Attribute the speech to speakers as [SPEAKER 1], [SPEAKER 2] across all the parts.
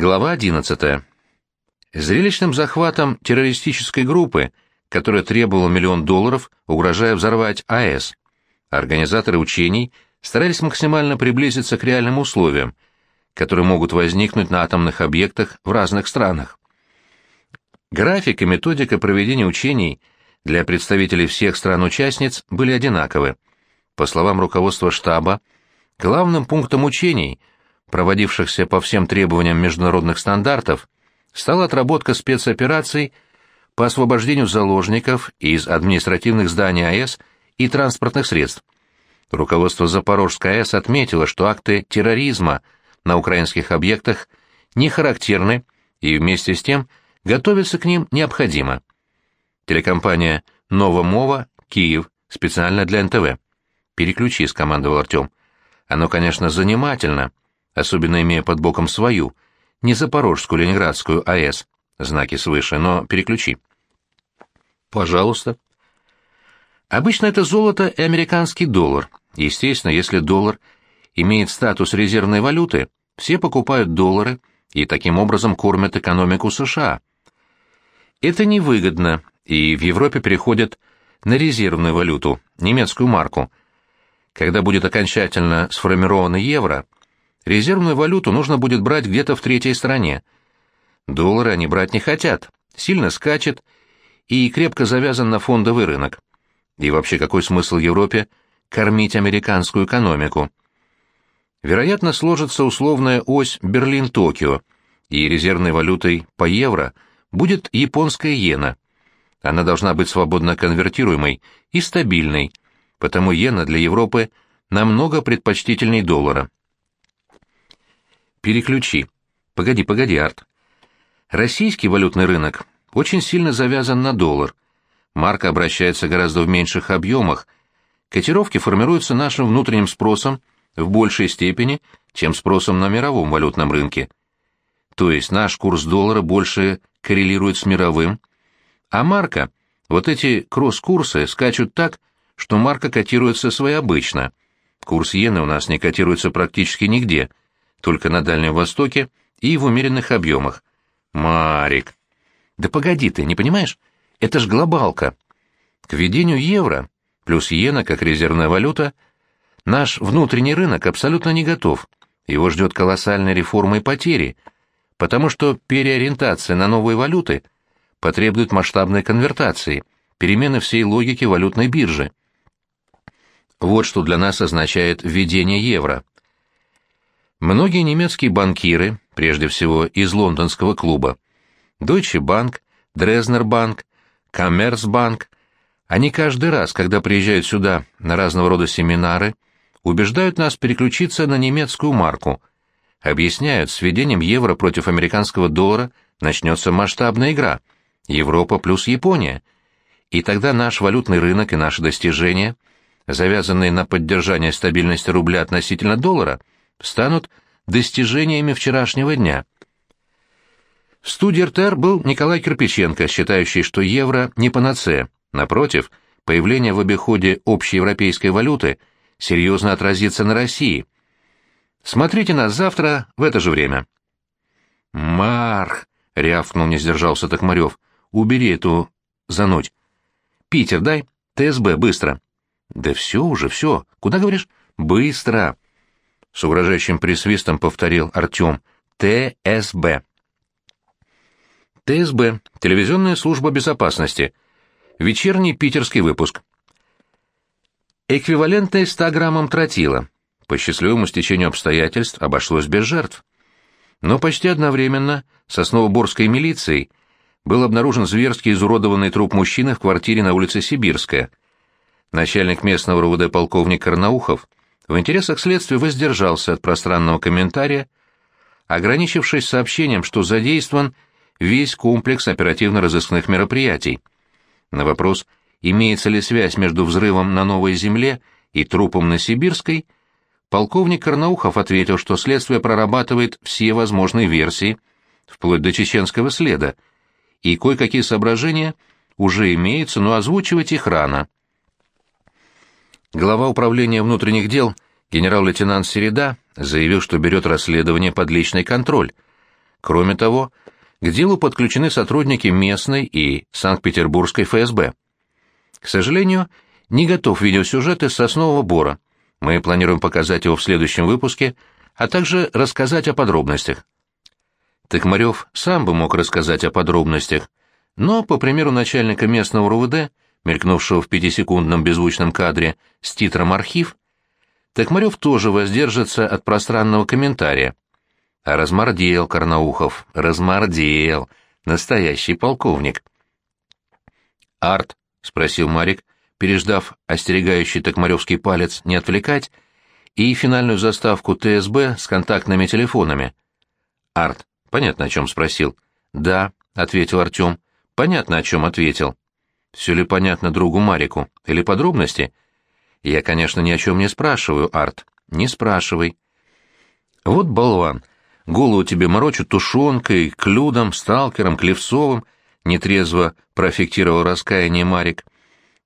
[SPEAKER 1] Глава 11. Зрелищным захватом террористической группы, которая требовала миллион долларов, угрожая взорвать АЭС. Организаторы учений старались максимально приблизиться к реальным условиям, которые могут возникнуть на атомных объектах в разных странах. График и методика проведения учений для представителей всех стран-участниц были одинаковы. По словам руководства штаба, главным пунктом учений – проводившихся по всем требованиям международных стандартов, стала отработка спецопераций по освобождению заложников из административных зданий АЭС и транспортных средств. Руководство Запорожской АЭС отметило, что акты терроризма на украинских объектах не характерны и вместе с тем готовиться к ним необходимо. Телекомпания «Новомова», Киев, специально для НТВ. «Переключи», — скомандовал Артем. «Оно, конечно, занимательно, особенно имея под боком свою, не запорожскую ленинградскую АЭС, знаки свыше, но переключи. Пожалуйста. Обычно это золото и американский доллар. Естественно, если доллар имеет статус резервной валюты, все покупают доллары и таким образом кормят экономику США. Это невыгодно, и в Европе переходят на резервную валюту, немецкую марку. Когда будет окончательно сформировано евро – Резервную валюту нужно будет брать где-то в третьей стране. Доллары они брать не хотят, сильно скачет и крепко завязан на фондовый рынок. И вообще какой смысл Европе кормить американскую экономику? Вероятно, сложится условная ось Берлин-Токио, и резервной валютой по евро будет японская иена. Она должна быть свободно конвертируемой и стабильной, потому иена для Европы намного предпочтительней доллара. Переключи. Погоди, погоди, Арт. Российский валютный рынок очень сильно завязан на доллар. Марка обращается гораздо в меньших объемах. Котировки формируются нашим внутренним спросом в большей степени, чем спросом на мировом валютном рынке. То есть наш курс доллара больше коррелирует с мировым, а марка, вот эти кросс-курсы скачут так, что марка котируется своеобычно. Курс иены у нас не котируется практически нигде – только на Дальнем Востоке и в умеренных объемах. Марик. Да погоди ты, не понимаешь? Это ж глобалка. К введению евро, плюс иена как резервная валюта, наш внутренний рынок абсолютно не готов. Его ждет колоссальная реформа и потери, потому что переориентация на новые валюты потребует масштабной конвертации, перемены всей логики валютной биржи. Вот что для нас означает введение евро. Многие немецкие банкиры, прежде всего из лондонского клуба, Deutsche Bank, Dresdner Bank, Commerzbank, они каждый раз, когда приезжают сюда на разного рода семинары, убеждают нас переключиться на немецкую марку, объясняют, с введением евро против американского доллара начнется масштабная игра Европа плюс Япония, и тогда наш валютный рынок и наши достижения, завязанные на поддержание стабильности рубля относительно доллара – станут достижениями вчерашнего дня. В студии РТР был Николай Кирпиченко, считающий, что евро не панацея. Напротив, появление в обиходе общеевропейской валюты серьезно отразится на России. Смотрите нас завтра в это же время. «Марх!» — рявкнул, не сдержался Токмарев. «Убери эту зануть. Питер, дай. ТСБ, быстро». «Да все уже, все. Куда говоришь?» «Быстро!» С угрожающим присвистом повторил Артем. ТСБ. ТСБ. Телевизионная служба безопасности. Вечерний питерский выпуск. Эквивалентный 100 граммам тротила. По счастливому стечению обстоятельств обошлось без жертв. Но почти одновременно с Основоборской милицией был обнаружен зверски изуродованный труп мужчины в квартире на улице Сибирская. Начальник местного РУВД полковник Карнаухов в интересах следствия воздержался от пространного комментария, ограничившись сообщением, что задействован весь комплекс оперативно-розыскных мероприятий. На вопрос, имеется ли связь между взрывом на Новой Земле и трупом на Сибирской, полковник Карнаухов ответил, что следствие прорабатывает все возможные версии, вплоть до чеченского следа, и кое-какие соображения уже имеются, но озвучивать их рано. Глава управления внутренних дел генерал-лейтенант Середа заявил, что берет расследование под личный контроль. Кроме того, к делу подключены сотрудники местной и Санкт-Петербургской ФСБ. К сожалению, не готов видеосюжет из «Соснового бора». Мы планируем показать его в следующем выпуске, а также рассказать о подробностях. Токмарев сам бы мог рассказать о подробностях, но, по примеру начальника местного РУВД, мелькнувшего в пятисекундном беззвучном кадре с титром «Архив», Токмарев тоже воздержится от пространного комментария. А размордел Карнаухов, размордел, настоящий полковник. «Арт?» — спросил Марик, переждав остерегающий токмаревский палец не отвлекать, и финальную заставку ТСБ с контактными телефонами. «Арт, понятно, о чем спросил?» «Да», — ответил Артем. «Понятно, о чем ответил». «Все ли понятно другу Марику? Или подробности?» «Я, конечно, ни о чем не спрашиваю, Арт. Не спрашивай». «Вот болван. Голову тебе морочу тушенкой, клюдом, сталкером, клевцовым», — нетрезво проаффектировал раскаяние Марик.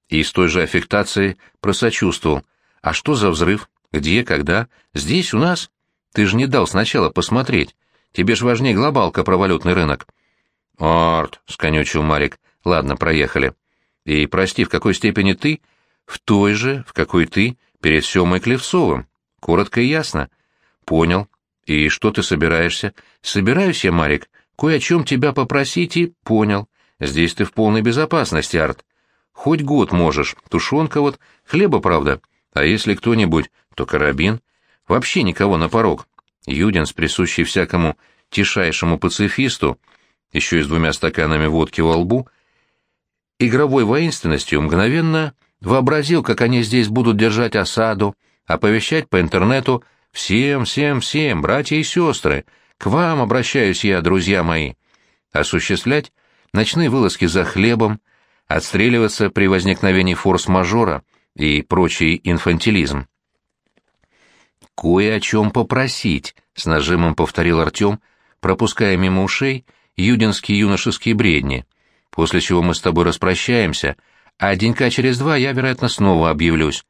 [SPEAKER 1] И с той же аффектацией просочувствовал. «А что за взрыв? Где, когда? Здесь, у нас? Ты же не дал сначала посмотреть. Тебе ж важнее глобалка про валютный рынок». «Арт», — сконючил Марик. «Ладно, проехали. И прости, в какой степени ты в той же, в какой ты, перед Семой Клевцовым. Коротко и ясно. Понял. И что ты собираешься? Собираюсь я, Марик, кое о чем тебя попросить и понял. Здесь ты в полной безопасности, Арт. Хоть год можешь, тушенка вот, хлеба, правда. А если кто-нибудь, то карабин. Вообще никого на порог. Юдинс, присущий всякому тишайшему пацифисту, еще и с двумя стаканами водки во лбу, игровой воинственностью мгновенно Вообразил, как они здесь будут держать осаду, оповещать по интернету «Всем, всем, всем, братья и сестры, к вам обращаюсь я, друзья мои». Осуществлять ночные вылазки за хлебом, отстреливаться при возникновении форс-мажора и прочий инфантилизм. «Кое о чем попросить», — с нажимом повторил Артем, пропуская мимо ушей юдинские юношеские бредни, после чего мы с тобой распрощаемся — а денька через два я, вероятно, снова объявлюсь.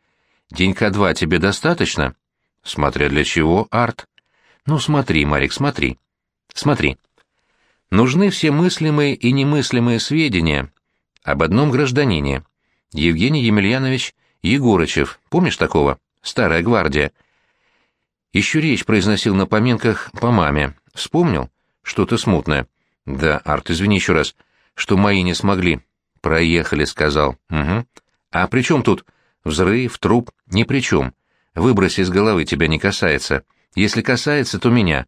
[SPEAKER 1] Денька два тебе достаточно? Смотря для чего, Арт. Ну, смотри, Марик, смотри. Смотри. Нужны все мыслимые и немыслимые сведения об одном гражданине. Евгений Емельянович Егорычев. Помнишь такого? Старая гвардия. Еще речь произносил на поминках по маме. Вспомнил? Что-то смутное. Да, Арт, извини еще раз, что мои не смогли. «Проехали», — сказал. «Угу. А при чем тут взрыв, труп? Ни при чем. Выбрось из головы, тебя не касается. Если касается, то меня».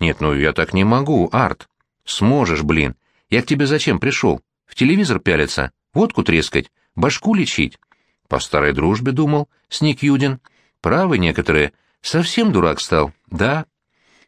[SPEAKER 1] «Нет, ну я так не могу, Арт». «Сможешь, блин. Я к тебе зачем пришел? В телевизор пялиться? Водку трескать? Башку лечить?» «По старой дружбе думал», — сник Юдин. «Правы некоторые. Совсем дурак стал, да?»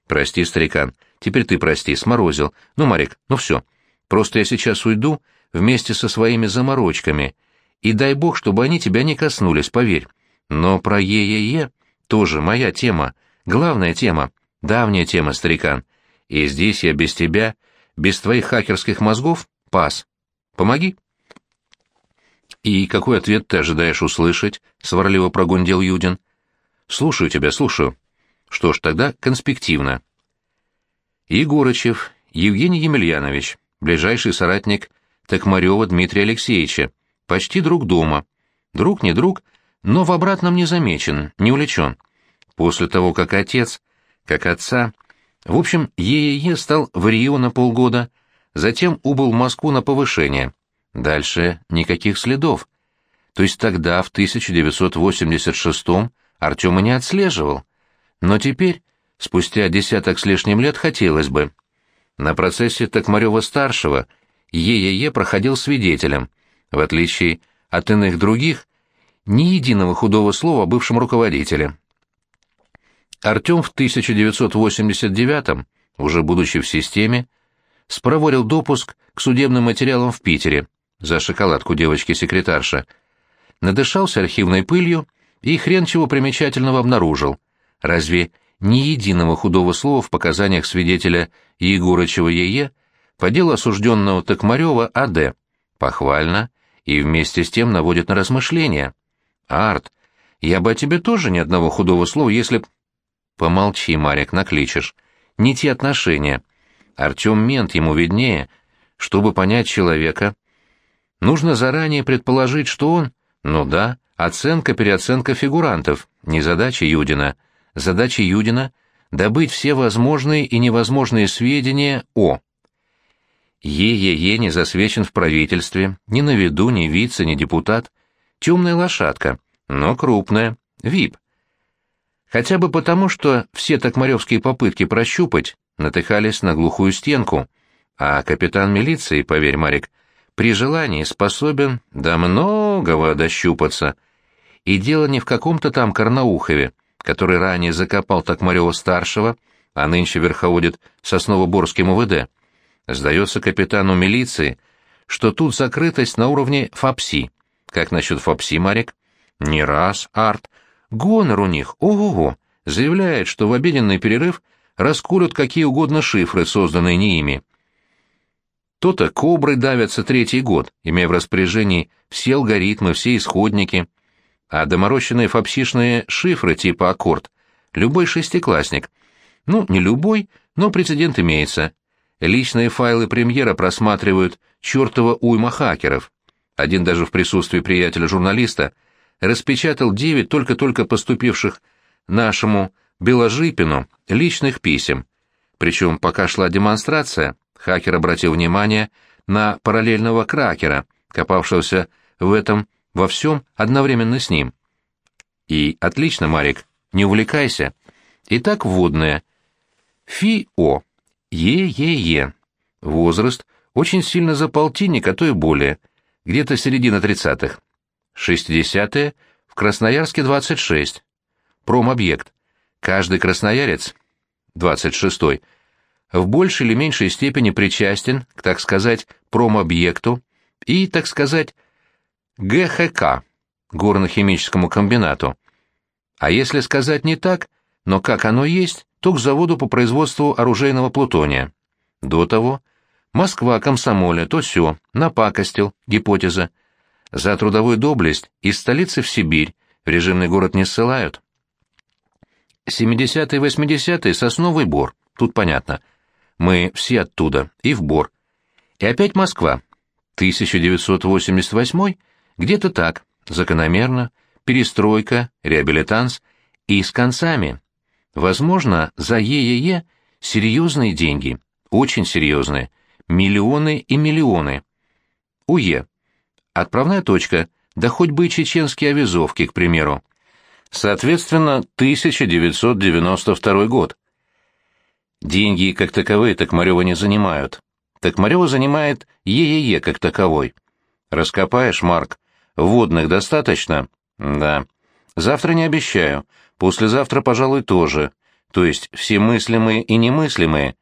[SPEAKER 1] «Прости, старикан. Теперь ты прости, сморозил. Ну, Марик, ну все. Просто я сейчас уйду, вместе со своими заморочками, и дай бог, чтобы они тебя не коснулись, поверь. Но про ЕЕЕ тоже моя тема, главная тема, давняя тема, старикан. И здесь я без тебя, без твоих хакерских мозгов, пас. Помоги. «И какой ответ ты ожидаешь услышать?» — сварливо прогундел Юдин. «Слушаю тебя, слушаю». «Что ж, тогда конспективно». Егорычев Евгений Емельянович, ближайший соратник Токмарева Дмитрия Алексеевича, почти друг дома. Друг не друг, но в обратном не замечен, не увлечен. После того, как отец, как отца... В общем, ЕЕЕ стал в Рио на полгода, затем убыл в Москву на повышение. Дальше никаких следов. То есть тогда, в 1986-м, Артема не отслеживал. Но теперь, спустя десяток с лишним лет, хотелось бы. На процессе Токмарева-старшего – ЕЕЕ проходил свидетелем. В отличие от иных других, ни единого худого слова о бывшем руководителе. Артем в 1989-м, уже будучи в системе, спроворил допуск к судебным материалам в Питере за шоколадку девочки-секретарша, надышался архивной пылью и хрен чего примечательного обнаружил. Разве ни единого худого слова в показаниях свидетеля Егорычева ЕЕ по делу осужденного Токмарева А.Д. Похвально и вместе с тем наводит на размышления. Арт, я бы о тебе тоже ни одного худого слова, если б... Помолчи, Марик, накличешь. Не те отношения. Артем мент, ему виднее. Чтобы понять человека, нужно заранее предположить, что он... Ну да, оценка-переоценка фигурантов, не задача Юдина. Задача Юдина — добыть все возможные и невозможные сведения о... Е.Е.Е. не засвечен в правительстве, ни на виду, ни вице, ни депутат. Темная лошадка, но крупная, вип. Хотя бы потому, что все токмаревские попытки прощупать натыкались на глухую стенку, а капитан милиции, поверь, Марик, при желании способен до многого дощупаться. И дело не в каком-то там Карнаухове, который ранее закопал Токмарева-старшего, а нынче верховодит Сосново-Борским УВД. Сдается капитану милиции, что тут закрытость на уровне ФАПСИ. Как насчет ФАПСИ, Марик? Не раз, Арт. Гонор у них, ого-го. Заявляет, что в обеденный перерыв раскурят какие угодно шифры, созданные не ими. То-то кобры давятся третий год, имея в распоряжении все алгоритмы, все исходники. А доморощенные фапсишные шифры типа аккорд любой шестиклассник. Ну, не любой, но прецедент имеется. Личные файлы премьера просматривают чертова уйма хакеров. Один даже в присутствии приятеля-журналиста распечатал девять только-только поступивших нашему Беложипину личных писем. Причем, пока шла демонстрация, хакер обратил внимание на параллельного кракера, копавшегося в этом во всем одновременно с ним. И отлично, Марик, не увлекайся. Итак, вводное. ФИО. Е-Е-Е. Возраст очень сильно за полтинник, а то и более. Где-то середина тридцатых. Шестидесятые. В Красноярске 26. Промобъект. Каждый красноярец, 26-й, в большей или меньшей степени причастен к, так сказать, промобъекту и, так сказать, ГХК, горно-химическому комбинату. А если сказать не так, но как оно есть, то к заводу по производству оружейного плутония. До того, Москва, комсомоля, то все, напакостил, гипотеза. За трудовую доблесть из столицы в Сибирь в режимный город не ссылают. 70-е, 80-е — сосновый бор, тут понятно. Мы все оттуда, и в бор. И опять Москва. 1988 где-то так, закономерно, перестройка, реабилитанс и с концами. Возможно, за ЕЕЕ серьезные деньги, очень серьезные, миллионы и миллионы. УЕ. Отправная точка, да хоть бы и чеченские авизовки, к примеру. Соответственно, 1992 год. Деньги как таковые Токмарева не занимают. Токмарева занимает ЕЕЕ как таковой. Раскопаешь, Марк? Водных достаточно? Да. Завтра не обещаю. Послезавтра, пожалуй, тоже. То есть все мыслимые и немыслимые.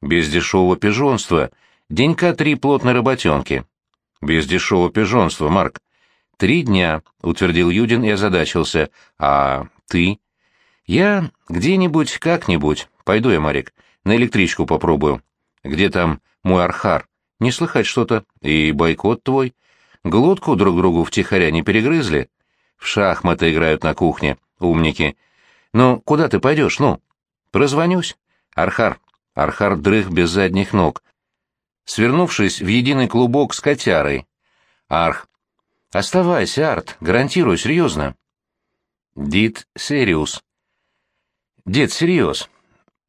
[SPEAKER 1] Без дешевого пижонства. Денька три плотной работенки. Без дешевого пижонства, Марк. «Три дня», — утвердил Юдин и озадачился. «А ты?» «Я где-нибудь, как-нибудь. Пойду я, Марик, на электричку попробую. Где там мой архар? Не слыхать что-то. И бойкот твой. Глотку друг другу втихаря не перегрызли? В шахматы играют на кухне, умники. Ну, куда ты пойдешь, ну? Прозвонюсь. Архар. Архар дрых без задних ног. Свернувшись в единый клубок с котярой. Арх. Оставайся, Арт, гарантирую, серьезно. Дид Сериус. Дед, серьез.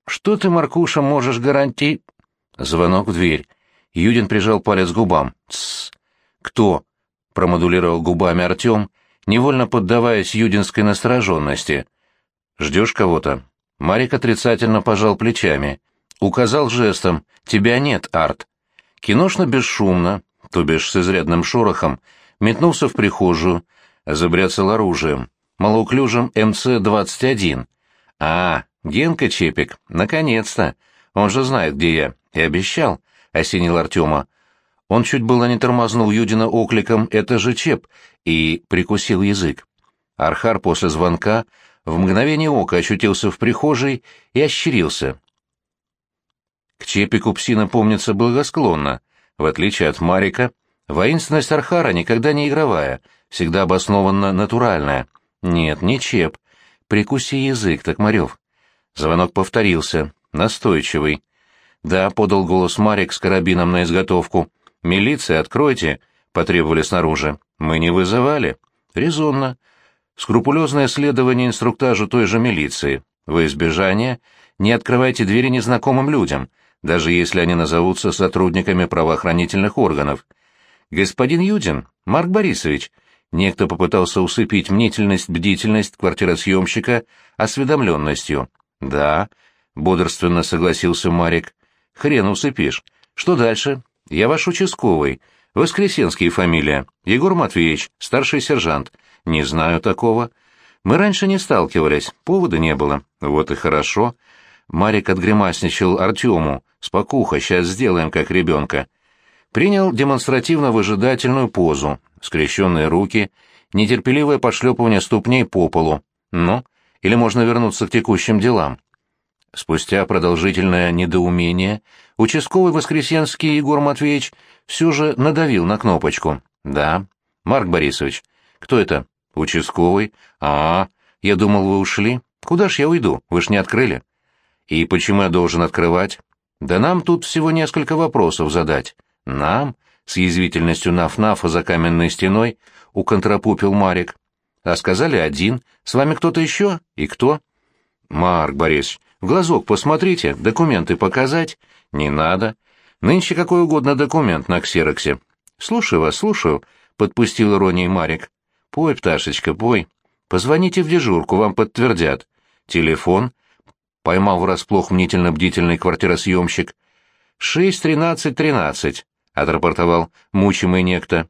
[SPEAKER 1] Что ты, Маркуша, можешь гаранти... Звонок в дверь. Юдин прижал палец к губам. Тссс. Кто? Промодулировал губами Артем, невольно поддаваясь юдинской настороженности. Ждешь кого-то? Марик отрицательно пожал плечами. Указал жестом. Тебя нет, Арт. Киношно бесшумно, то бишь с изрядным шорохом, метнулся в прихожую, забряцал оружием, малоуклюжим МЦ-21. «А, Генка Чепик, наконец-то! Он же знает, где я, и обещал», — осенил Артема. Он чуть было не тормознул Юдина окликом «это же Чеп» и прикусил язык. Архар после звонка в мгновение ока очутился в прихожей и ощерился. К Чепику псина помнится благосклонно. В отличие от Марика, Воинственность Архара никогда не игровая, всегда обоснованно натуральная. Нет, не чеп. Прикуси язык, Токмарев. Звонок повторился, настойчивый. «Да», — подал голос Марик с карабином на изготовку. «Милиция, откройте», — потребовали снаружи. «Мы не вызывали». «Резонно. Скрупулезное следование инструктажу той же милиции. Во избежание не открывайте двери незнакомым людям, даже если они назовутся сотрудниками правоохранительных органов. Господин Юдин, Марк Борисович, некто попытался усыпить мнительность, бдительность квартиросъемщика осведомленностью. «Да», — бодрственно согласился Марик. «Хрен усыпишь. Что дальше? Я ваш участковый. Воскресенский фамилия. Егор Матвеевич, старший сержант. Не знаю такого. Мы раньше не сталкивались, повода не было. Вот и хорошо. Марик отгремасничал Артему. «Спокуха, сейчас сделаем, как ребенка». Принял демонстративно-выжидательную позу, скрещенные руки, нетерпеливое пошлепывание ступней по полу. Ну, или можно вернуться к текущим делам. Спустя продолжительное недоумение, участковый Воскресенский Егор Матвеевич все же надавил на кнопочку. «Да, Марк Борисович. Кто это?» «Участковый. А, я думал, вы ушли. Куда ж я уйду? Вы ж не открыли». «И почему я должен открывать?» «Да нам тут всего несколько вопросов задать». «Нам?» — с язвительностью наф-нафа за каменной стеной уконтрапупил Марик. «А сказали один. С вами кто-то еще? И кто?» «Марк Борисович, в глазок посмотрите, документы показать?» «Не надо. Нынче какой угодно документ на ксероксе». «Слушаю вас, слушаю», — подпустил иронией Марик. «Пой, пташечка, пой. Позвоните в дежурку, вам подтвердят. Телефон поймал врасплох мнительно-бдительный квартиросъемщик. «Шесть тринадцать тринадцать», — отрапортовал мучимый некто.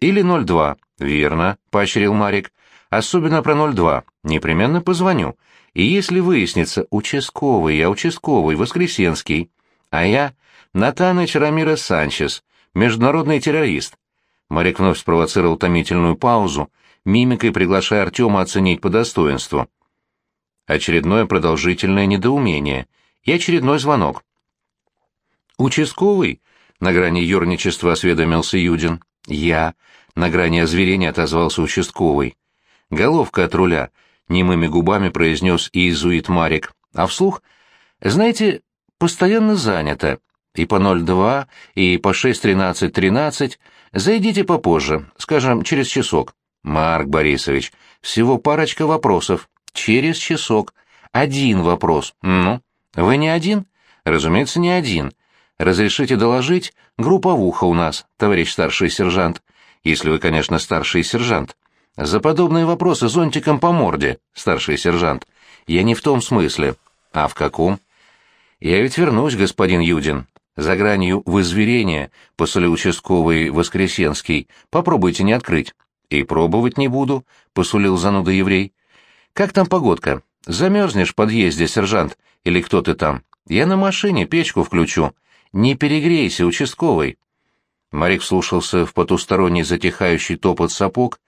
[SPEAKER 1] «Или ноль два». «Верно», — поощрил Марик. «Особенно про ноль два. Непременно позвоню. И если выяснится, участковый, я участковый, Воскресенский, а я Натаныч Рамирес Санчес, международный террорист». Марик вновь спровоцировал томительную паузу, мимикой приглашая Артема оценить по достоинству очередное продолжительное недоумение и очередной звонок. «Участковый?» — на грани юрничества осведомился Юдин. «Я». На грани озверения отозвался участковый. «Головка от руля», — немыми губами произнес иезуит Марик. А вслух? «Знаете, постоянно занято. И по 02, и по 6.13.13. Зайдите попозже, скажем, через часок». «Марк Борисович, всего парочка вопросов». Через часок. Один вопрос. Ну, вы не один? Разумеется, не один. Разрешите доложить? Групповуха у нас, товарищ старший сержант. Если вы, конечно, старший сержант. За подобные вопросы зонтиком по морде, старший сержант. Я не в том смысле. А в каком? Я ведь вернусь, господин Юдин. За гранью вызверения, после участковый Воскресенский, попробуйте не открыть. И пробовать не буду, посулил зануда еврей. «Как там погодка? Замерзнешь в подъезде, сержант? Или кто ты там? Я на машине печку включу. Не перегрейся, участковый». Марик слушался в потусторонний затихающий топот сапог,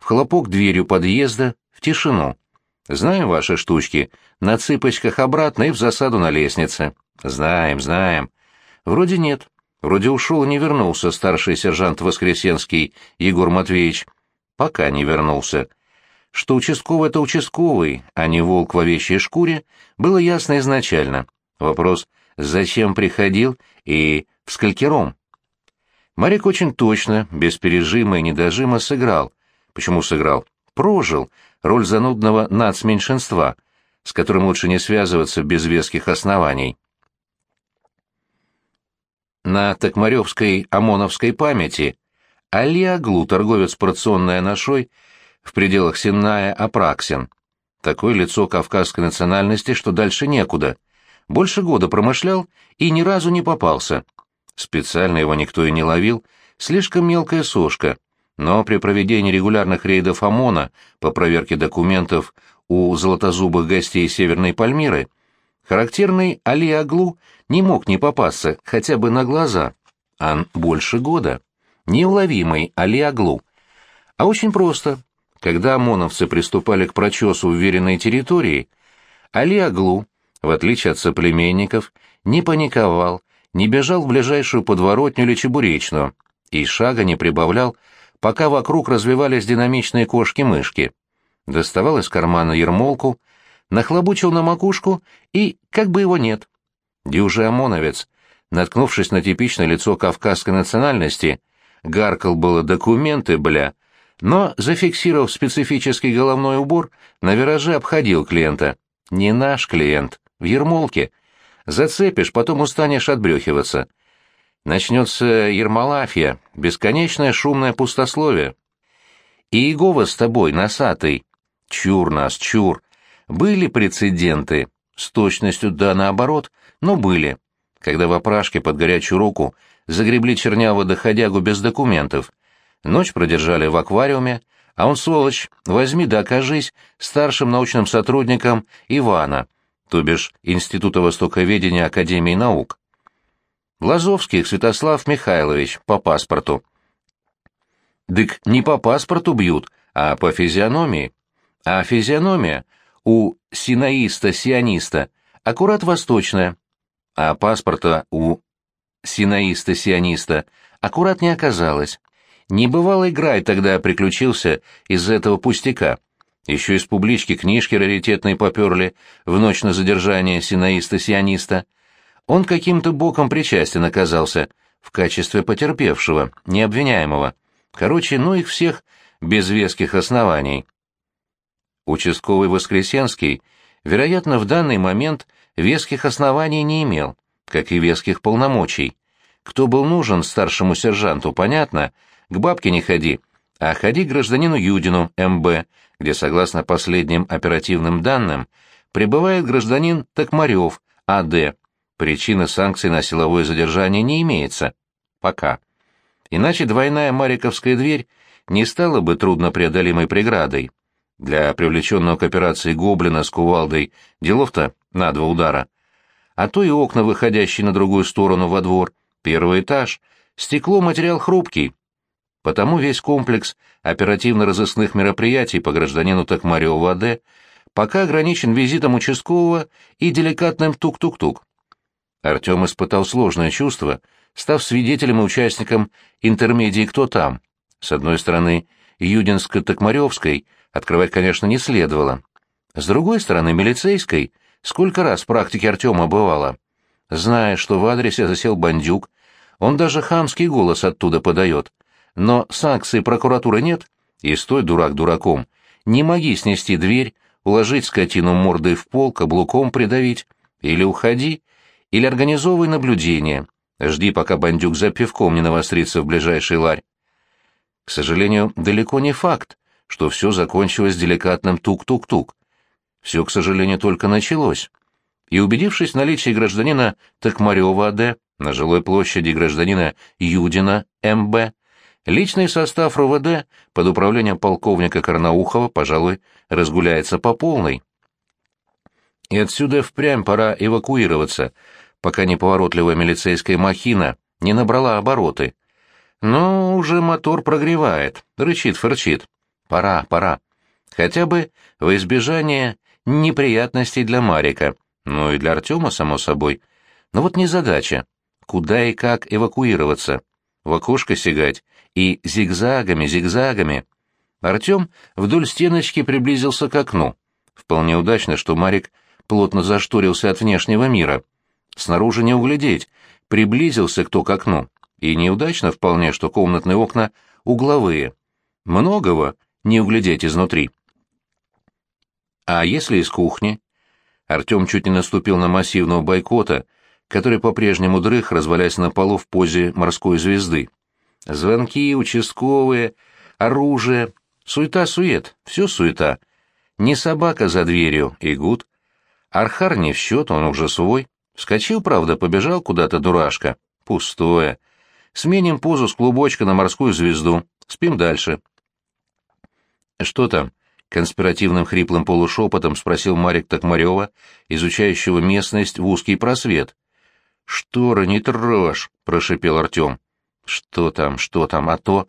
[SPEAKER 1] в хлопок дверью подъезда, в тишину. «Знаем ваши штучки. На цыпочках обратно и в засаду на лестнице». «Знаем, знаем». «Вроде нет. Вроде ушел и не вернулся старший сержант Воскресенский Егор Матвеевич». «Пока не вернулся». Что участковый — это участковый, а не волк в овечьей шкуре, было ясно изначально. Вопрос «зачем приходил» и «в сколькером?» Марик очень точно, без пережима и недожима сыграл. Почему сыграл? Прожил роль занудного нацменьшинства, с которым лучше не связываться без веских оснований. На Токмаревской ОМОНовской памяти Али Аглу, торговец порционной анашой, в пределах Сенная Апраксин. Такое лицо кавказской национальности, что дальше некуда. Больше года промышлял и ни разу не попался. Специально его никто и не ловил, слишком мелкая сошка. Но при проведении регулярных рейдов ОМОНа по проверке документов у золотозубых гостей Северной Пальмиры характерный Али Аглу не мог не попасться хотя бы на глаза. А больше года. Неуловимый Али Аглу. А очень просто. Когда ОМОНовцы приступали к прочесу уверенной территории, Али Аглу, в отличие от соплеменников, не паниковал, не бежал в ближайшую подворотню или чебуречную, и шага не прибавлял, пока вокруг развивались динамичные кошки-мышки. Доставал из кармана ермолку, нахлобучил на макушку и как бы его нет. Дюжий ОМОНовец, наткнувшись на типичное лицо кавказской национальности, гаркал было документы, бля, но, зафиксировав специфический головной убор, на вираже обходил клиента. Не наш клиент, в ермолке. Зацепишь, потом устанешь отбрехиваться. Начнется ермолафия, бесконечное шумное пустословие. И Иегова с тобой, носатый. Чур нас, чур. Были прецеденты, с точностью да наоборот, но были. Когда в опрашке под горячую руку загребли чернявого доходягу без документов, ночь продержали в аквариуме, а он, сволочь, возьми да окажись старшим научным сотрудником Ивана, то бишь Института Востоковедения Академии наук. Лазовских Святослав Михайлович по паспорту. Дык не по паспорту бьют, а по физиономии. А физиономия у синаиста-сиониста аккурат восточная, а паспорта у синаиста-сиониста аккурат не оказалось. Небывалый грай тогда приключился из-за этого пустяка. Еще из публички книжки раритетные поперли в ночь на задержание синаиста-сиониста. Он каким-то боком причастен оказался в качестве потерпевшего, необвиняемого. Короче, ну их всех без веских оснований. Участковый Воскресенский, вероятно, в данный момент веских оснований не имел, как и веских полномочий. Кто был нужен старшему сержанту, понятно, к бабке не ходи, а ходи гражданину Юдину, МБ, где, согласно последним оперативным данным, пребывает гражданин Токмарев, АД. Причины санкций на силовое задержание не имеется. Пока. Иначе двойная Мариковская дверь не стала бы труднопреодолимой преградой. Для привлеченного к операции гоблина с кувалдой делов-то на два удара. А то и окна, выходящие на другую сторону во двор, первый этаж, стекло материал хрупкий. Потому весь комплекс оперативно-розыскных мероприятий по гражданину Токмареву АД пока ограничен визитом участкового и деликатным тук-тук-тук. Артем испытал сложное чувство, став свидетелем и участником интермедии «Кто там?». С одной стороны, Юдинско-Токмаревской открывать, конечно, не следовало. С другой стороны, милицейской, сколько раз в практике Артема бывало. Зная, что в адресе засел бандюк, он даже хамский голос оттуда подает. Но санкций прокуратуры нет, и стой, дурак, дураком. Не моги снести дверь, уложить скотину мордой в пол, каблуком придавить. Или уходи, или организовывай наблюдение. Жди, пока бандюк за пивком не навострится в ближайший ларь. К сожалению, далеко не факт, что все закончилось деликатным тук-тук-тук. Все, к сожалению, только началось. И убедившись в наличии гражданина Токмарева А.Д. на жилой площади гражданина Юдина М.Б., личный состав РОВД под управлением полковника Карнаухова, пожалуй, разгуляется по полной. И отсюда впрямь пора эвакуироваться, пока неповоротливая милицейская махина не набрала обороты. Но уже мотор прогревает, рычит-фырчит. Пора, пора. Хотя бы во избежание неприятностей для Марика, ну и для Артема, само собой. Но вот не задача. Куда и как эвакуироваться? В окошко сигать и зигзагами, зигзагами. Артем вдоль стеночки приблизился к окну. Вполне удачно, что Марик плотно зашторился от внешнего мира. Снаружи не углядеть, приблизился кто к окну. И неудачно вполне, что комнатные окна угловые. Многого не углядеть изнутри. А если из кухни? Артем чуть не наступил на массивного бойкота, который по-прежнему дрых, развалясь на полу в позе морской звезды. Звонки, участковые, оружие, суета-сует, все суета. Не собака за дверью, и гуд. Архар не в счет, он уже свой. Вскочил, правда, побежал куда-то дурашка. Пустое. Сменим позу с клубочка на морскую звезду. Спим дальше. Что там? Конспиративным хриплым полушепотом спросил Марик Токмарева, изучающего местность в узкий просвет. «Шторы не трожь!» — прошипел Артем. «Что там, что там, а то...»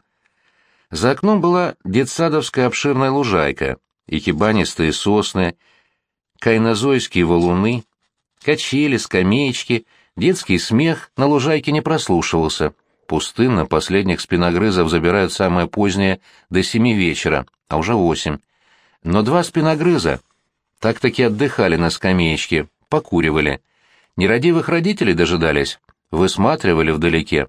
[SPEAKER 1] За окном была детсадовская обширная лужайка, икебанистые сосны, кайнозойские валуны, качели, скамеечки, детский смех на лужайке не прослушивался. Пустынно последних спиногрызов забирают самое позднее до семи вечера, а уже восемь. Но два спиногрыза так-таки отдыхали на скамеечке, покуривали. Нерадивых родителей дожидались, высматривали вдалеке.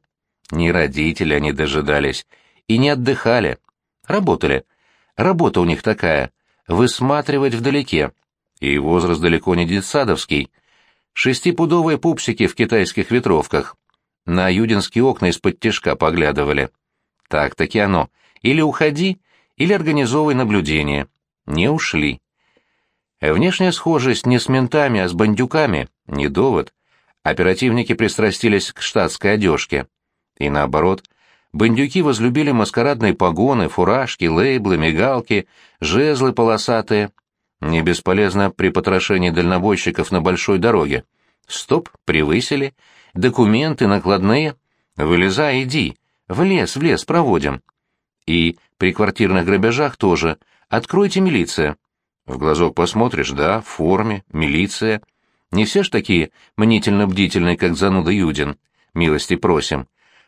[SPEAKER 1] Не родители они дожидались и не отдыхали, работали. Работа у них такая — высматривать вдалеке. И возраст далеко не детсадовский. Шестипудовые пупсики в китайских ветровках. На юдинские окна из-под тишка поглядывали. Так-таки оно. Или уходи, или организовывай наблюдение. Не ушли. Внешняя схожесть не с ментами, а с бандюками — не довод. Оперативники пристрастились к штатской одежке. И наоборот, бандюки возлюбили маскарадные погоны, фуражки, лейблы, мигалки, жезлы полосатые. Не бесполезно при потрошении дальнобойщиков на большой дороге. Стоп, превысили. Документы накладные. Вылезай, иди. В лес, в лес проводим. И при квартирных грабежах тоже. Откройте милиция. В глазок посмотришь, да, в форме, милиция. Не все ж такие мнительно-бдительные, как зануда Юдин. Милости просим.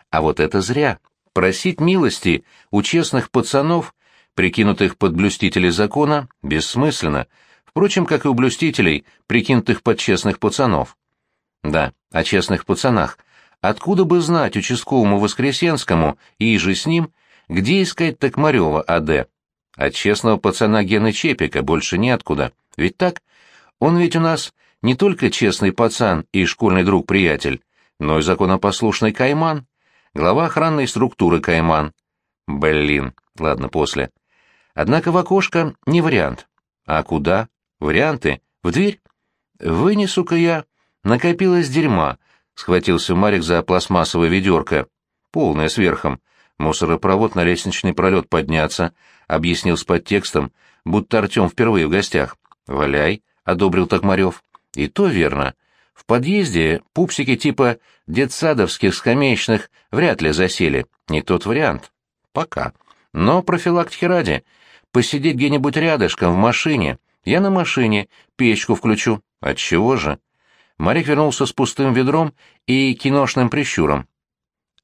[SPEAKER 1] А вот это зря. Просить милости у честных пацанов, прикинутых под блюстителей закона, бессмысленно. Впрочем, как и у блюстителей, прикинутых под честных пацанов. Да, о честных пацанах. Откуда бы знать участковому Воскресенскому и же с ним, где искать Токмарева А.Д.? От честного пацана Гены Чепика больше неоткуда. Ведь так? Он ведь у нас не только честный пацан и школьный друг-приятель, но и законопослушный кайман, глава охранной структуры кайман. Блин, ладно, после. Однако в окошко не вариант. А куда? Варианты? В дверь? Вынесу-ка я. Накопилось дерьма, схватился Марик за пластмассовое ведерко. Полное сверхом. Мусоропровод на лестничный пролет подняться, объяснил с подтекстом, будто Артем впервые в гостях. «Валяй», — одобрил Токмарев. «И то верно. В подъезде пупсики типа детсадовских скамеечных вряд ли засели. Не тот вариант. Пока. Но профилактики ради. Посидеть где-нибудь рядышком в машине. Я на машине, печку включу. Отчего же?» Марик вернулся с пустым ведром и киношным прищуром.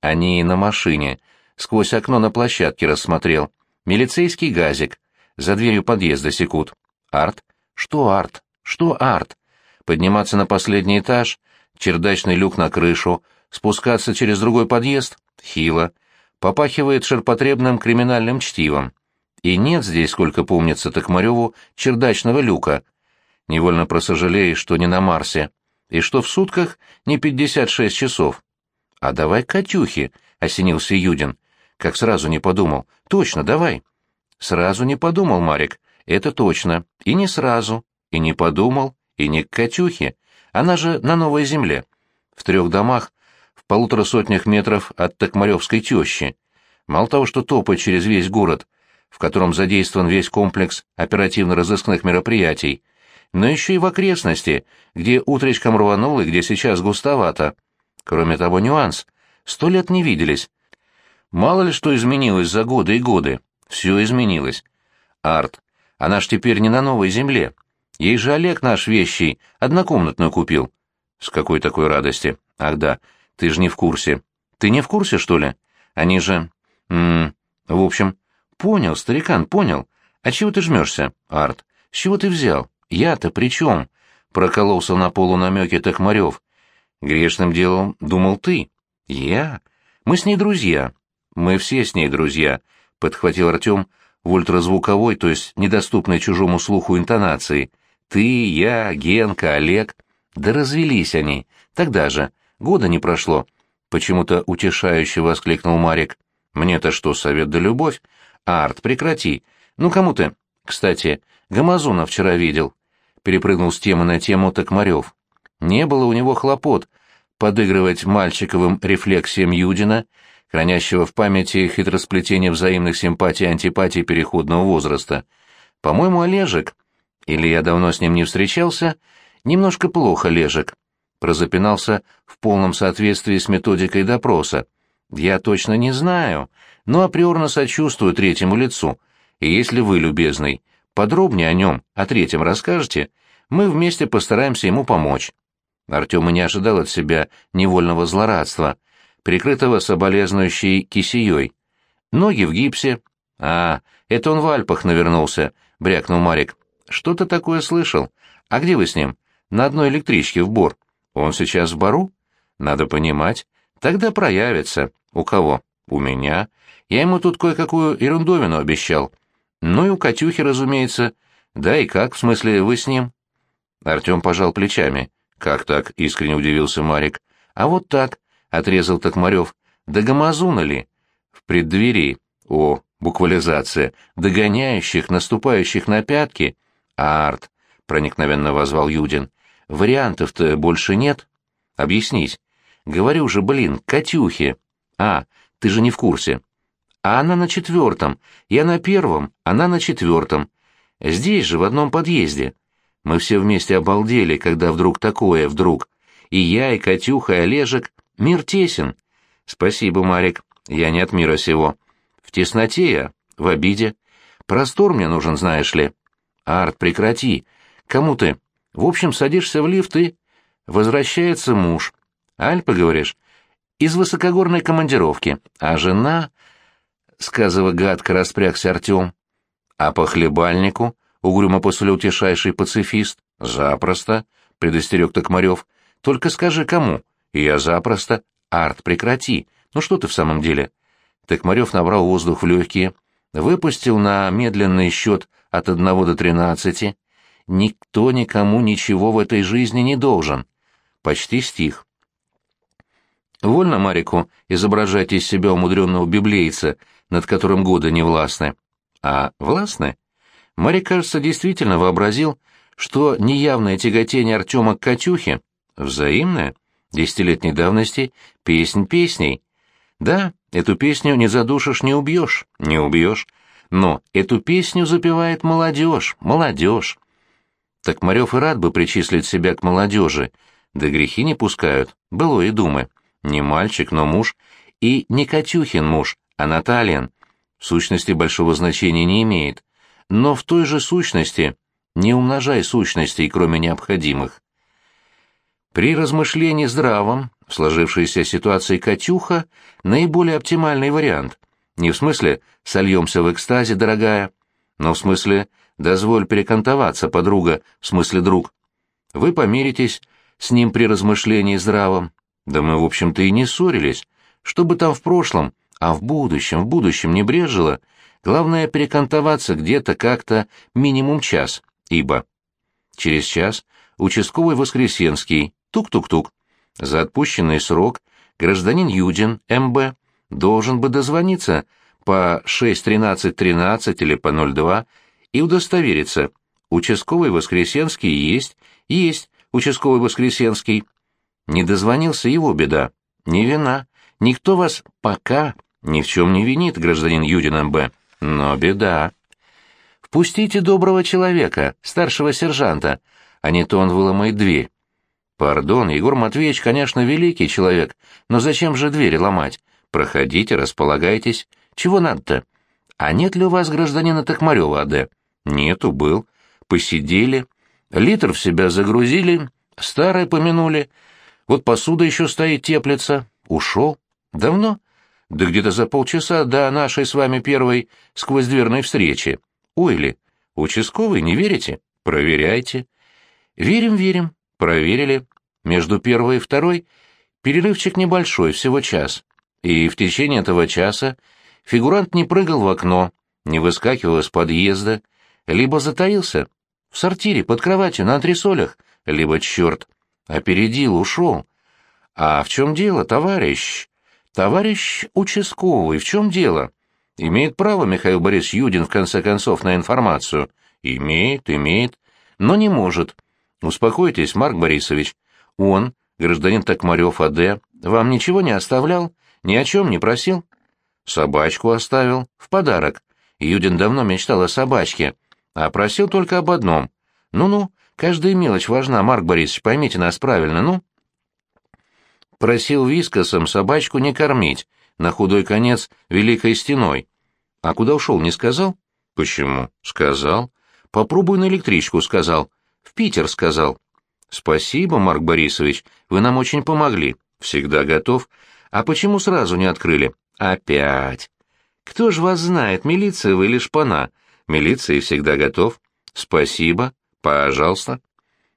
[SPEAKER 1] Они на машине. Сквозь окно на площадке рассмотрел. Милицейский газик. За дверью подъезда секут. Арт? Что арт? Что арт? Подниматься на последний этаж, чердачный люк на крышу, спускаться через другой подъезд? Хило. Попахивает ширпотребным криминальным чтивом. И нет здесь, сколько помнится Токмареву, чердачного люка. Невольно просожалеешь, что не на Марсе. И что в сутках не 56 часов. А давай Катюхи, — осенился Юдин. Как сразу не подумал. Точно, давай. Сразу не подумал, Марик. Это точно. И не сразу. И не подумал. И не к Катюхе. Она же на новой земле. В трех домах, в полутора сотнях метров от Токмаревской тещи. Мало того, что топать через весь город, в котором задействован весь комплекс оперативно-розыскных мероприятий, но еще и в окрестности, где утречком рванул и где сейчас густовато. Кроме того, нюанс. Сто лет не виделись. Мало ли что изменилось за годы и годы. Все изменилось. Арт, она ж теперь не на новой земле. Ей же Олег наш вещий однокомнатную купил. С какой такой радости? Ах да, ты же не в курсе. Ты не в курсе, что ли? Они же... М -м, в общем, понял, старикан, понял. А чего ты жмешься, Арт? С чего ты взял? Я-то при чем? Прокололся на полу намеки Токмарев. Грешным делом думал ты. Я? Мы с ней друзья. Мы все с ней друзья, подхватил Артем в ультразвуковой, то есть недоступной чужому слуху интонации. Ты, я, Генка, Олег. Да развелись они. Тогда же. Года не прошло. Почему-то утешающе воскликнул Марик. Мне-то что, совет да любовь? Арт, прекрати. Ну кому ты? Кстати, Гамазуна вчера видел. Перепрыгнул с темы на тему Токмарев. Не было у него хлопот подыгрывать мальчиковым рефлексиям Юдина хранящего в памяти хитросплетение взаимных симпатий и антипатий переходного возраста. По-моему, Олежек, или я давно с ним не встречался, немножко плохо Лежек, прозапинался в полном соответствии с методикой допроса. Я точно не знаю, но априорно сочувствую третьему лицу, и если вы, любезный, подробнее о нем, о третьем расскажете, мы вместе постараемся ему помочь. Артем и не ожидал от себя невольного злорадства — прикрытого соболезнующей кисеей. Ноги в гипсе. А, это он в Альпах навернулся, брякнул Марик. Что-то такое слышал. А где вы с ним? На одной электричке в Бор. Он сейчас в бару? Надо понимать. Тогда проявится. У кого? У меня. Я ему тут кое-какую ерундовину обещал. Ну и у Катюхи, разумеется. Да и как, в смысле, вы с ним? Артем пожал плечами. Как так? Искренне удивился Марик. А вот так, отрезал Токмарев. Да гамазуна ли? В преддверии. О, буквализация. Догоняющих, наступающих на пятки. Арт, проникновенно возвал Юдин. Вариантов-то больше нет? Объяснись. Говорю же, блин, Катюхи. А, ты же не в курсе. А она на четвертом. Я на первом, она на четвертом. Здесь же, в одном подъезде. Мы все вместе обалдели, когда вдруг такое, вдруг. И я, и Катюха, и Олежек. Мир тесен. Спасибо, Марик. Я не от мира сего. В тесноте я, в обиде. Простор мне нужен, знаешь ли. Арт, прекрати. Кому ты? В общем, садишься в лифт и... Возвращается муж. Альпы, говоришь? Из высокогорной командировки. А жена... Сказывая гадко распрягся Артем. А по хлебальнику? Угрюмо после утешайший пацифист. Запросто, предостерег Токмарев. Только скажи, кому? И я запросто. Арт, прекрати. Ну что ты в самом деле? Токмарев набрал воздух в легкие, выпустил на медленный счет от одного до тринадцати. Никто никому ничего в этой жизни не должен. Почти стих. Вольно Марику изображать из себя умудренного библейца, над которым годы не властны. А властны? Марик, кажется, действительно вообразил, что неявное тяготение Артема к Катюхе взаимное, десятилетней давности, песнь песней. Да, эту песню не задушишь, не убьешь, не убьешь, но эту песню запевает молодежь, молодежь. Так Марев и рад бы причислить себя к молодежи, да грехи не пускают, было и думы. Не мальчик, но муж, и не Катюхин муж, а Натальин. В сущности большого значения не имеет, но в той же сущности не умножай сущностей, кроме необходимых. При размышлении здравом в сложившейся ситуации Катюха наиболее оптимальный вариант. Не в смысле «сольемся в экстазе, дорогая», но в смысле «дозволь перекантоваться, подруга», в смысле «друг». Вы помиритесь с ним при размышлении здравом. Да мы, в общем-то, и не ссорились. Что бы там в прошлом, а в будущем, в будущем не брежило, главное перекантоваться где-то как-то минимум час, ибо... Через час участковый Воскресенский, тук-тук-тук, за отпущенный срок гражданин Юдин, МБ, должен бы дозвониться по 6.13.13 или по 02 и удостовериться, участковый Воскресенский есть, есть участковый Воскресенский. Не дозвонился его беда, не вина. Никто вас пока ни в чем не винит, гражданин Юдин МБ, но беда. Впустите доброго человека, старшего сержанта, а не то он выломает дверь. Пардон, Егор Матвеевич, конечно, великий человек, но зачем же двери ломать? Проходите, располагайтесь. Чего надо-то? А нет ли у вас гражданина Токмарева, АД? Нету, был. Посидели. Литр в себя загрузили, старое помянули. Вот посуда еще стоит, теплится. Ушел. Давно? Да где-то за полчаса до нашей с вами первой сквозь-дверной встречи. Ой ли, участковый, не верите? Проверяйте. Верим, верим. Проверили. Между первой и второй перерывчик небольшой, всего час. И в течение этого часа фигурант не прыгал в окно, не выскакивал из подъезда, либо затаился в сортире под кроватью на антресолях, либо, черт, опередил, ушел. А в чем дело, товарищ? Товарищ участковый, в чем дело? Имеет право Михаил Борис Юдин, в конце концов, на информацию? Имеет, имеет, но не может. Успокойтесь, Марк Борисович. Он, гражданин Токмарев А.Д., вам ничего не оставлял? Ни о чем не просил? Собачку оставил. В подарок. Юдин давно мечтал о собачке. А просил только об одном. Ну-ну, каждая мелочь важна, Марк Борисович, поймите нас правильно, ну? Просил вискосом собачку не кормить, на худой конец великой стеной. А куда ушел, не сказал? Почему? Сказал. Попробуй на электричку, сказал. В Питер сказал. Спасибо, Марк Борисович, вы нам очень помогли. Всегда готов. А почему сразу не открыли? Опять. Кто ж вас знает, милиция вы или шпана? Милиция всегда готов. Спасибо. Пожалуйста.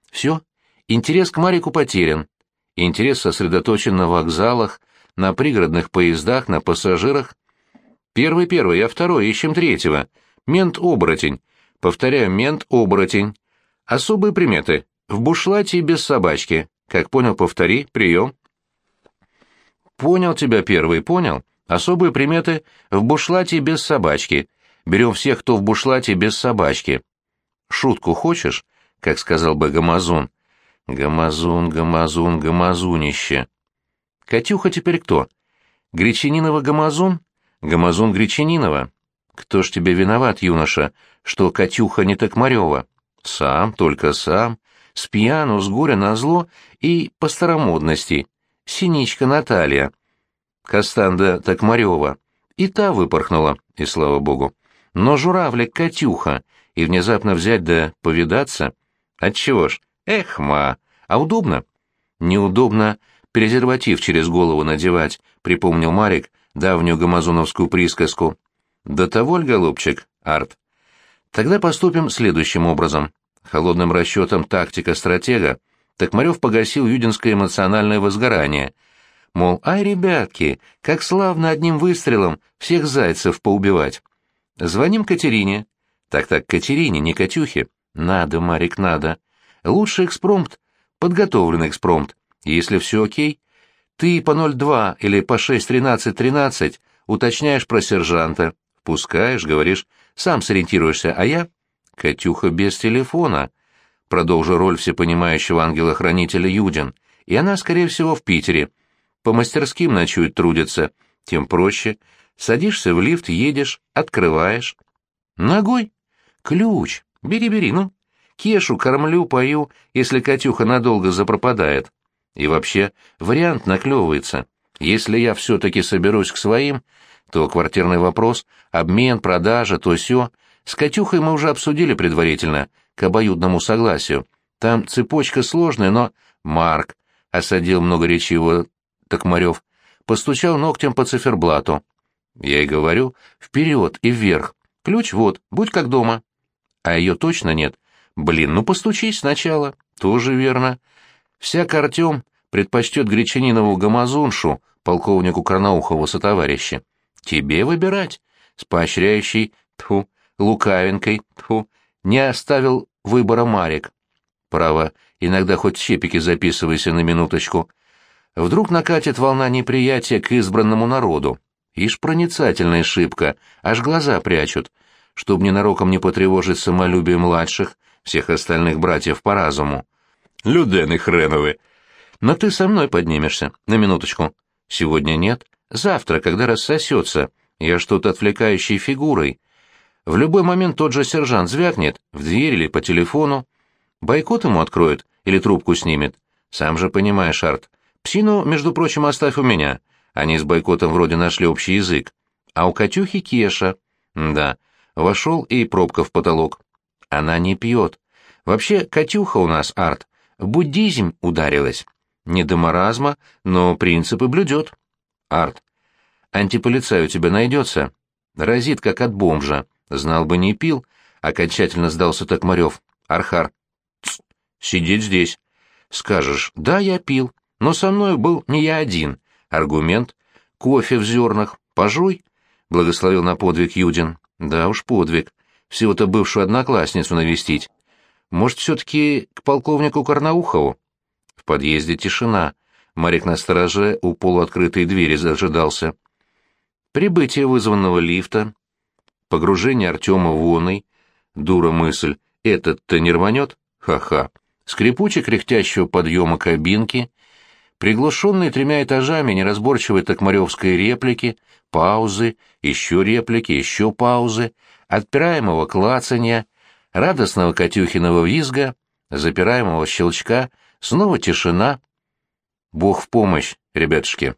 [SPEAKER 1] Все. Интерес к Марику потерян. Интерес сосредоточен на вокзалах, на пригородных поездах, на пассажирах. Первый, первый, я второй, ищем третьего. Мент-оборотень. Повторяю, мент-оборотень. Особые приметы. В бушлате без собачки. Как понял, повтори, прием. Понял тебя первый, понял. Особые приметы в бушлате без собачки. Берем всех, кто в бушлате без собачки. Шутку хочешь? Как сказал бы Гамазун. Гамазун, Гамазун, Гамазунище. Катюха теперь кто? Гречанинова Гамазун? Гамазун Гречанинова. Кто ж тебе виноват, юноша, что Катюха не Токмарева? Сам, только сам. С пьяну, с горя на зло и по старомодности. Синичка Наталья. Костанда Токмарева. И та выпорхнула, и слава богу. Но журавлик Катюха, и внезапно взять да повидаться? Отчего ж? Эх, ма, а удобно? Неудобно презерватив через голову надевать, припомнил Марик давнюю гамазуновскую присказку. Да того ль, голубчик, Арт? Тогда поступим следующим образом. Холодным расчетом тактика-стратега Токмарев погасил юдинское эмоциональное возгорание. Мол, ай, ребятки, как славно одним выстрелом всех зайцев поубивать. Звоним Катерине. Так-так, Катерине, не Катюхе. Надо, Марик, надо. Лучший экспромт, подготовленный экспромт. Если все окей, ты по 02 или по 6.13.13 уточняешь про сержанта, впускаешь, говоришь, сам сориентируешься, а я... Катюха без телефона, продолжил роль всепонимающего ангела-хранителя Юдин, и она, скорее всего, в Питере. По мастерским ночует трудится, тем проще. Садишься в лифт, едешь, открываешь. Ногой? Ключ. Бери-бери, ну. Кешу кормлю, пою, если Катюха надолго запропадает. И вообще, вариант наклевывается. Если я все-таки соберусь к своим, то квартирный вопрос, обмен, продажа, то все, с Катюхой мы уже обсудили предварительно, к обоюдному согласию. Там цепочка сложная, но... Марк, — осадил многоречиво Токмарев, постучал ногтем по циферблату. Я и говорю, вперед и вверх. Ключ вот, будь как дома. А ее точно нет. Блин, ну постучись сначала. Тоже верно. Всяк Артем предпочтет Гречанинову гамазуншу, полковнику Карнаухову сотоварища. Тебе выбирать. С поощряющей, тьфу, лукавенькой, тьфу, не оставил выбора Марик. Право, иногда хоть щепики записывайся на минуточку. Вдруг накатит волна неприятия к избранному народу. Ишь проницательная шибка, аж глаза прячут, чтоб ненароком не потревожить самолюбие младших, всех остальных братьев по разуму. Людены хреновы. Но ты со мной поднимешься, на минуточку. Сегодня нет, завтра, когда рассосется. Я что-то отвлекающей фигурой. В любой момент тот же сержант звякнет, в дверь или по телефону. Бойкот ему откроет или трубку снимет. Сам же понимаешь, Арт. Псину, между прочим, оставь у меня. Они с бойкотом вроде нашли общий язык. А у Катюхи Кеша. Да, вошел и пробка в потолок. Она не пьет. Вообще, Катюха у нас, Арт, в буддизм ударилась. Не до маразма, но принципы блюдет. Арт. Антиполицай у тебя найдется? Разит, как от бомжа. Знал бы, не пил. Окончательно сдался Токмарев. Архар. Тс, сидеть здесь. Скажешь, да, я пил, но со мной был не я один. Аргумент. Кофе в зернах. Пожуй. Благословил на подвиг Юдин. Да уж, подвиг. Всего-то бывшую одноклассницу навестить. Может, все-таки к полковнику Карнаухову? В подъезде тишина. Марик на стороже у полуоткрытой двери зажидался. Прибытие вызванного лифта, погружение Артема в оной, дура мысль, этот-то не рванет? Ха-ха. Скрипуче кряхтящего подъема кабинки, приглушенные тремя этажами неразборчивой токмаревской реплики, паузы, еще реплики, еще паузы, отпираемого клацанья, радостного Катюхиного визга, запираемого щелчка, снова тишина. Бог в помощь, ребятушки.